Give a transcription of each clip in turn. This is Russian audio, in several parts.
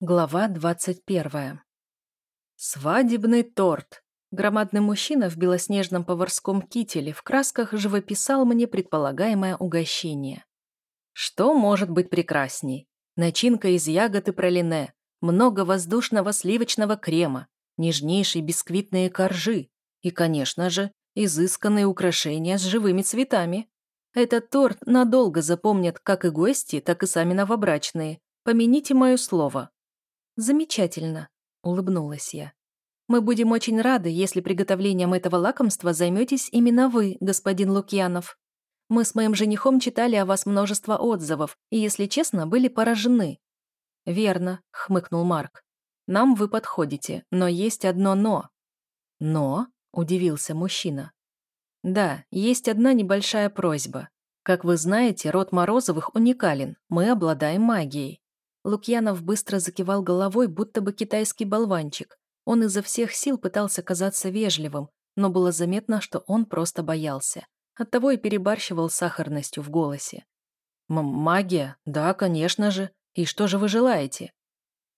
Глава 21. Свадебный торт. Громадный мужчина в белоснежном поварском кителе в красках живописал мне предполагаемое угощение. Что может быть прекрасней? Начинка из ягод и пролине, много воздушного сливочного крема, нежнейшие бисквитные коржи и, конечно же, изысканные украшения с живыми цветами. Этот торт надолго запомнят как и гости, так и сами новобрачные. Помяните мое слово. «Замечательно», — улыбнулась я. «Мы будем очень рады, если приготовлением этого лакомства займетесь именно вы, господин Лукьянов. Мы с моим женихом читали о вас множество отзывов и, если честно, были поражены». «Верно», — хмыкнул Марк. «Нам вы подходите, но есть одно «но». «Но?» — удивился мужчина. «Да, есть одна небольшая просьба. Как вы знаете, род Морозовых уникален, мы обладаем магией. Лукьянов быстро закивал головой, будто бы китайский болванчик. Он изо всех сил пытался казаться вежливым, но было заметно, что он просто боялся. Оттого и перебарщивал сахарностью в голосе. «Магия? Да, конечно же. И что же вы желаете?»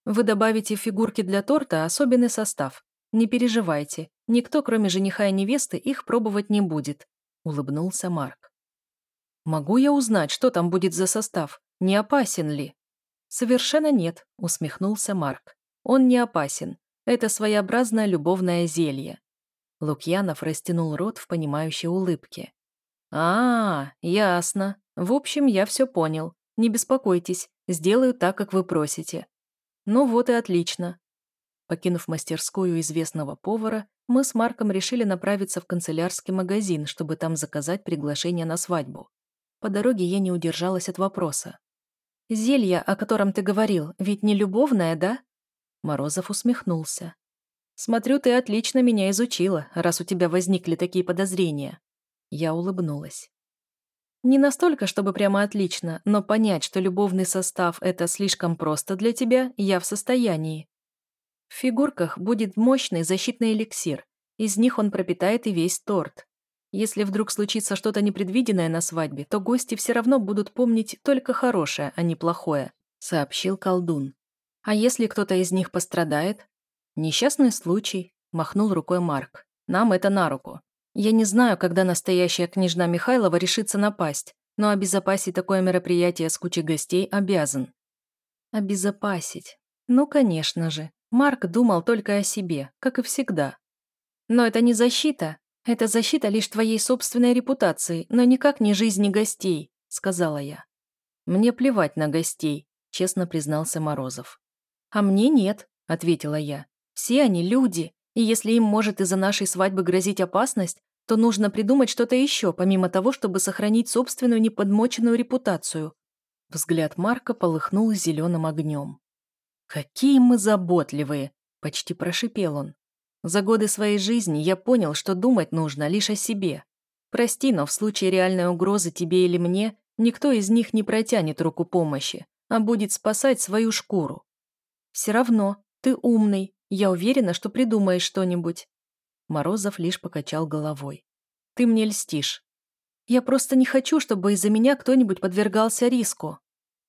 «Вы добавите в фигурки для торта особенный состав. Не переживайте, никто, кроме жениха и невесты, их пробовать не будет», — улыбнулся Марк. «Могу я узнать, что там будет за состав? Не опасен ли?» «Совершенно нет», — усмехнулся Марк. «Он не опасен. Это своеобразное любовное зелье». Лукьянов растянул рот в понимающей улыбке. «А, ясно. В общем, я все понял. Не беспокойтесь, сделаю так, как вы просите». «Ну вот и отлично». Покинув мастерскую известного повара, мы с Марком решили направиться в канцелярский магазин, чтобы там заказать приглашение на свадьбу. По дороге я не удержалась от вопроса. «Зелье, о котором ты говорил, ведь не любовное, да?» Морозов усмехнулся. «Смотрю, ты отлично меня изучила, раз у тебя возникли такие подозрения». Я улыбнулась. «Не настолько, чтобы прямо отлично, но понять, что любовный состав – это слишком просто для тебя, я в состоянии. В фигурках будет мощный защитный эликсир. Из них он пропитает и весь торт. Если вдруг случится что-то непредвиденное на свадьбе, то гости все равно будут помнить только хорошее, а не плохое», — сообщил колдун. «А если кто-то из них пострадает?» «Несчастный случай», — махнул рукой Марк. «Нам это на руку. Я не знаю, когда настоящая княжна Михайлова решится напасть, но обезопасить такое мероприятие с кучей гостей обязан». «Обезопасить? Ну, конечно же. Марк думал только о себе, как и всегда. Но это не защита, «Это защита лишь твоей собственной репутации, но никак не жизни гостей», — сказала я. «Мне плевать на гостей», — честно признался Морозов. «А мне нет», — ответила я. «Все они люди, и если им может из-за нашей свадьбы грозить опасность, то нужно придумать что-то еще, помимо того, чтобы сохранить собственную неподмоченную репутацию». Взгляд Марка полыхнул зеленым огнем. «Какие мы заботливые!» — почти прошипел он. За годы своей жизни я понял, что думать нужно лишь о себе. Прости, но в случае реальной угрозы тебе или мне, никто из них не протянет руку помощи, а будет спасать свою шкуру. Все равно, ты умный, я уверена, что придумаешь что-нибудь. Морозов лишь покачал головой. Ты мне льстишь. Я просто не хочу, чтобы из-за меня кто-нибудь подвергался риску.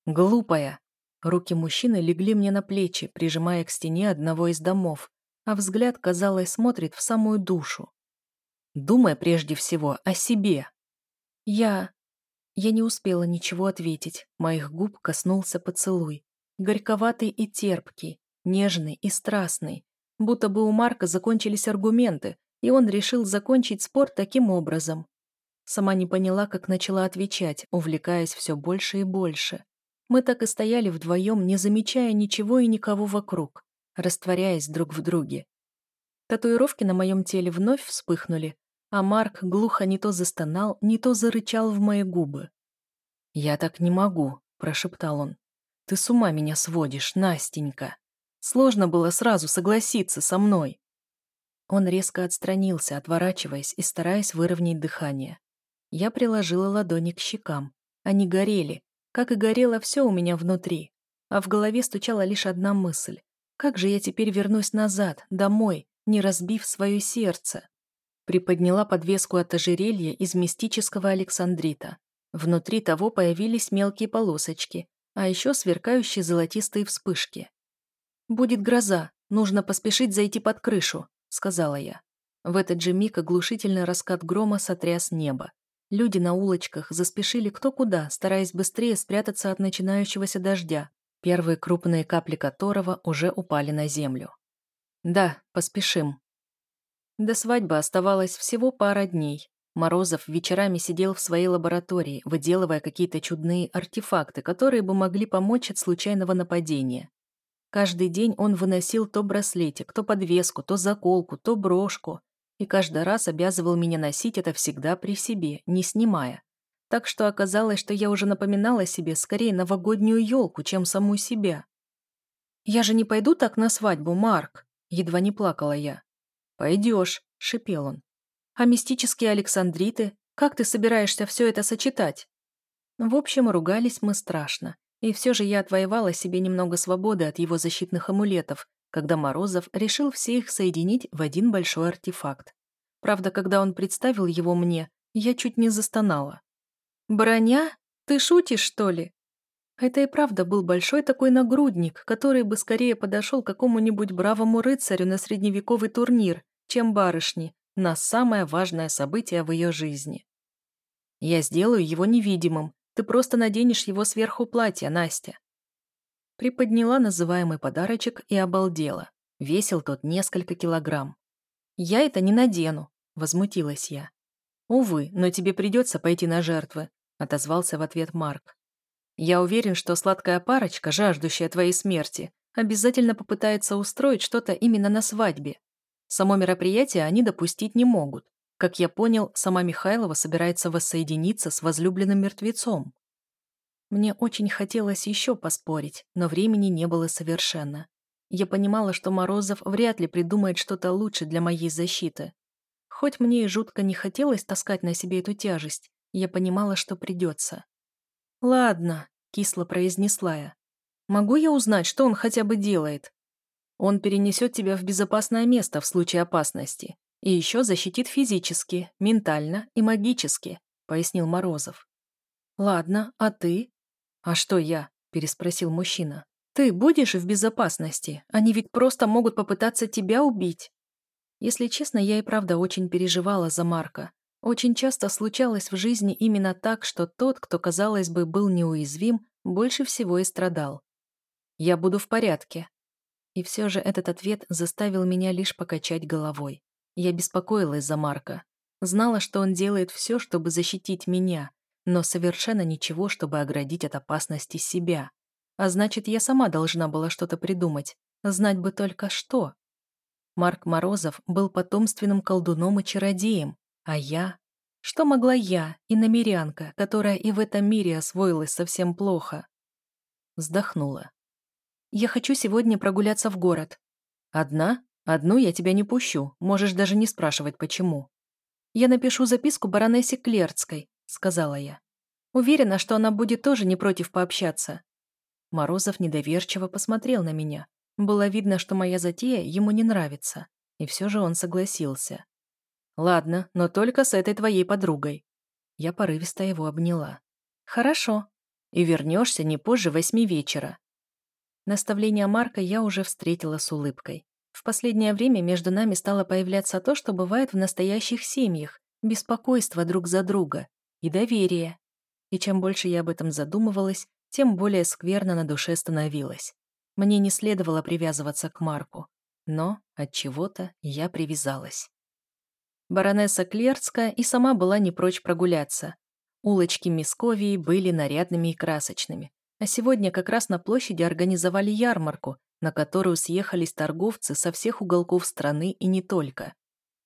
Глупая. Руки мужчины легли мне на плечи, прижимая к стене одного из домов, а взгляд, казалось, смотрит в самую душу. Думай прежде всего о себе. Я... Я не успела ничего ответить. Моих губ коснулся поцелуй. Горьковатый и терпкий, нежный и страстный. Будто бы у Марка закончились аргументы, и он решил закончить спор таким образом. Сама не поняла, как начала отвечать, увлекаясь все больше и больше. Мы так и стояли вдвоем, не замечая ничего и никого вокруг растворяясь друг в друге. Татуировки на моем теле вновь вспыхнули, а Марк глухо не то застонал, не то зарычал в мои губы. «Я так не могу», – прошептал он. «Ты с ума меня сводишь, Настенька. Сложно было сразу согласиться со мной». Он резко отстранился, отворачиваясь и стараясь выровнять дыхание. Я приложила ладони к щекам. Они горели, как и горело все у меня внутри. А в голове стучала лишь одна мысль. Как же я теперь вернусь назад, домой, не разбив свое сердце? Приподняла подвеску от ожерелья из мистического александрита. Внутри того появились мелкие полосочки, а еще сверкающие золотистые вспышки. «Будет гроза, нужно поспешить зайти под крышу», — сказала я. В этот же миг оглушительный раскат грома сотряс небо. Люди на улочках заспешили кто куда, стараясь быстрее спрятаться от начинающегося дождя, первые крупные капли которого уже упали на землю. «Да, поспешим». До свадьбы оставалось всего пара дней. Морозов вечерами сидел в своей лаборатории, выделывая какие-то чудные артефакты, которые бы могли помочь от случайного нападения. Каждый день он выносил то браслетик, то подвеску, то заколку, то брошку, и каждый раз обязывал меня носить это всегда при себе, не снимая. Так что оказалось, что я уже напоминала себе скорее новогоднюю елку, чем саму себя. «Я же не пойду так на свадьбу, Марк!» Едва не плакала я. «Пойдешь», — шипел он. «А мистические Александриты? Как ты собираешься все это сочетать?» В общем, ругались мы страшно. И все же я отвоевала себе немного свободы от его защитных амулетов, когда Морозов решил все их соединить в один большой артефакт. Правда, когда он представил его мне, я чуть не застонала. «Броня? Ты шутишь, что ли?» Это и правда был большой такой нагрудник, который бы скорее подошел какому-нибудь бравому рыцарю на средневековый турнир, чем барышни, на самое важное событие в ее жизни. Я сделаю его невидимым, ты просто наденешь его сверху платья, Настя. Приподняла называемый подарочек и обалдела. Весил тот несколько килограмм. «Я это не надену», — возмутилась я. «Увы, но тебе придется пойти на жертвы», — отозвался в ответ Марк. «Я уверен, что сладкая парочка, жаждущая твоей смерти, обязательно попытается устроить что-то именно на свадьбе. Само мероприятие они допустить не могут. Как я понял, сама Михайлова собирается воссоединиться с возлюбленным мертвецом. Мне очень хотелось еще поспорить, но времени не было совершенно. Я понимала, что Морозов вряд ли придумает что-то лучше для моей защиты. Хоть мне и жутко не хотелось таскать на себе эту тяжесть, я понимала, что придется. «Ладно», — кисло произнесла я. «Могу я узнать, что он хотя бы делает?» «Он перенесет тебя в безопасное место в случае опасности. И еще защитит физически, ментально и магически, пояснил Морозов. Ладно, а ты? А что я? переспросил мужчина. Ты будешь в безопасности? Они ведь просто могут попытаться тебя убить. Если честно, я и правда очень переживала за Марка. Очень часто случалось в жизни именно так, что тот, кто, казалось бы, был неуязвим, больше всего и страдал. «Я буду в порядке». И все же этот ответ заставил меня лишь покачать головой. Я беспокоилась за Марка. Знала, что он делает все, чтобы защитить меня, но совершенно ничего, чтобы оградить от опасности себя. А значит, я сама должна была что-то придумать. Знать бы только что. Марк Морозов был потомственным колдуном и чародеем, а я... Что могла я, иномерянка, которая и в этом мире освоилась совсем плохо? Вздохнула. «Я хочу сегодня прогуляться в город». «Одна?» Одну я тебя не пущу, можешь даже не спрашивать, почему. Я напишу записку баронессе Клерцкой, сказала я. Уверена, что она будет тоже не против пообщаться. Морозов недоверчиво посмотрел на меня. Было видно, что моя затея ему не нравится. И все же он согласился. «Ладно, но только с этой твоей подругой». Я порывисто его обняла. «Хорошо. И вернешься не позже восьми вечера». Наставление Марка я уже встретила с улыбкой. В последнее время между нами стало появляться то, что бывает в настоящих семьях, беспокойство друг за друга и доверие. И чем больше я об этом задумывалась, тем более скверно на душе становилось. Мне не следовало привязываться к Марку, но от чего-то я привязалась. Баронесса Клерцкая и сама была не прочь прогуляться. Улочки Мисковии были нарядными и красочными, а сегодня как раз на площади организовали ярмарку, на которую съехались торговцы со всех уголков страны и не только.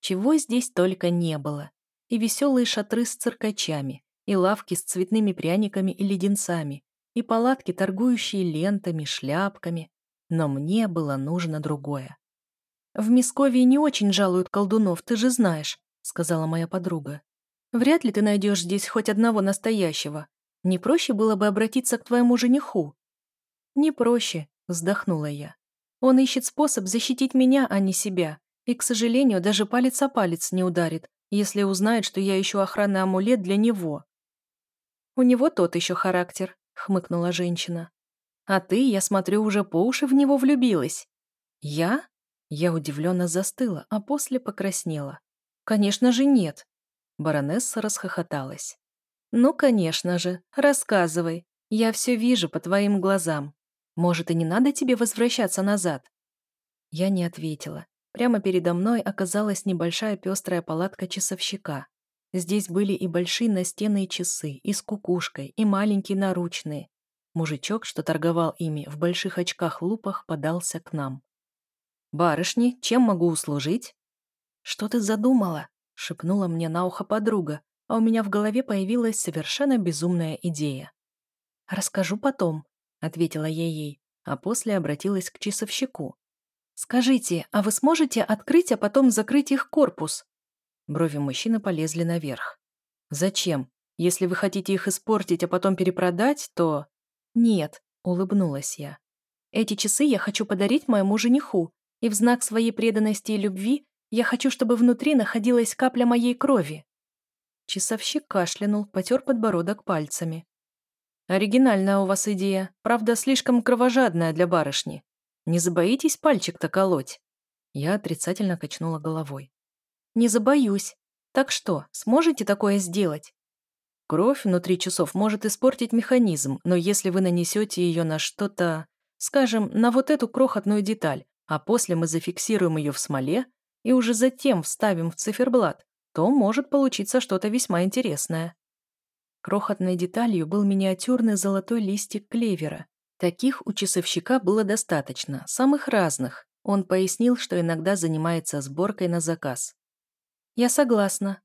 Чего здесь только не было. И веселые шатры с циркачами, и лавки с цветными пряниками и леденцами, и палатки, торгующие лентами, шляпками. Но мне было нужно другое. «В Мисковии не очень жалуют колдунов, ты же знаешь», — сказала моя подруга. «Вряд ли ты найдешь здесь хоть одного настоящего. Не проще было бы обратиться к твоему жениху?» «Не проще», Вздохнула я. Он ищет способ защитить меня, а не себя. И, к сожалению, даже палец о палец не ударит, если узнает, что я ищу охранный амулет для него. У него тот еще характер, хмыкнула женщина. А ты, я смотрю, уже по уши в него влюбилась. Я? Я удивленно застыла, а после покраснела. Конечно же нет. Баронесса расхохоталась. Ну, конечно же, рассказывай. Я все вижу по твоим глазам. Может, и не надо тебе возвращаться назад? Я не ответила. Прямо передо мной оказалась небольшая пестрая палатка часовщика. Здесь были и большие настенные часы, и с кукушкой, и маленькие наручные. Мужичок, что торговал ими, в больших очках-лупах подался к нам. «Барышни, чем могу услужить?» «Что ты задумала?» — шепнула мне на ухо подруга, а у меня в голове появилась совершенно безумная идея. «Расскажу потом», — ответила я ей, а после обратилась к часовщику. «Скажите, а вы сможете открыть, а потом закрыть их корпус?» Брови мужчины полезли наверх. «Зачем? Если вы хотите их испортить, а потом перепродать, то...» «Нет», — улыбнулась я. «Эти часы я хочу подарить моему жениху, и в знак своей преданности и любви я хочу, чтобы внутри находилась капля моей крови». Часовщик кашлянул, потер подбородок пальцами. «Оригинальная у вас идея, правда, слишком кровожадная для барышни. Не забоитесь пальчик-то колоть?» Я отрицательно качнула головой. «Не забоюсь. Так что, сможете такое сделать?» Кровь внутри часов может испортить механизм, но если вы нанесете ее на что-то, скажем, на вот эту крохотную деталь, а после мы зафиксируем ее в смоле и уже затем вставим в циферблат, то может получиться что-то весьма интересное. Крохотной деталью был миниатюрный золотой листик клевера, Таких у часовщика было достаточно, самых разных. Он пояснил, что иногда занимается сборкой на заказ. «Я согласна».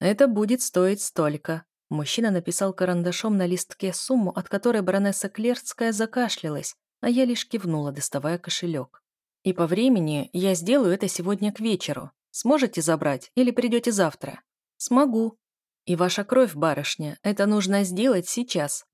«Это будет стоить столько». Мужчина написал карандашом на листке сумму, от которой баронесса Клерцкая закашлялась, а я лишь кивнула, доставая кошелек. «И по времени я сделаю это сегодня к вечеру. Сможете забрать или придете завтра?» «Смогу». «И ваша кровь, барышня, это нужно сделать сейчас.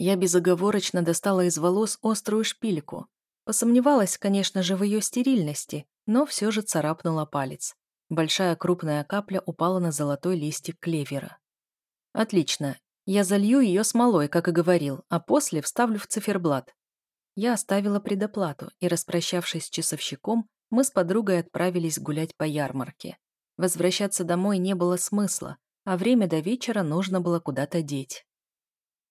Я безоговорочно достала из волос острую шпильку. Посомневалась, конечно же, в ее стерильности, но все же царапнула палец. Большая крупная капля упала на золотой листик клевера. «Отлично. Я залью ее смолой, как и говорил, а после вставлю в циферблат». Я оставила предоплату, и, распрощавшись с часовщиком, мы с подругой отправились гулять по ярмарке. Возвращаться домой не было смысла, а время до вечера нужно было куда-то деть.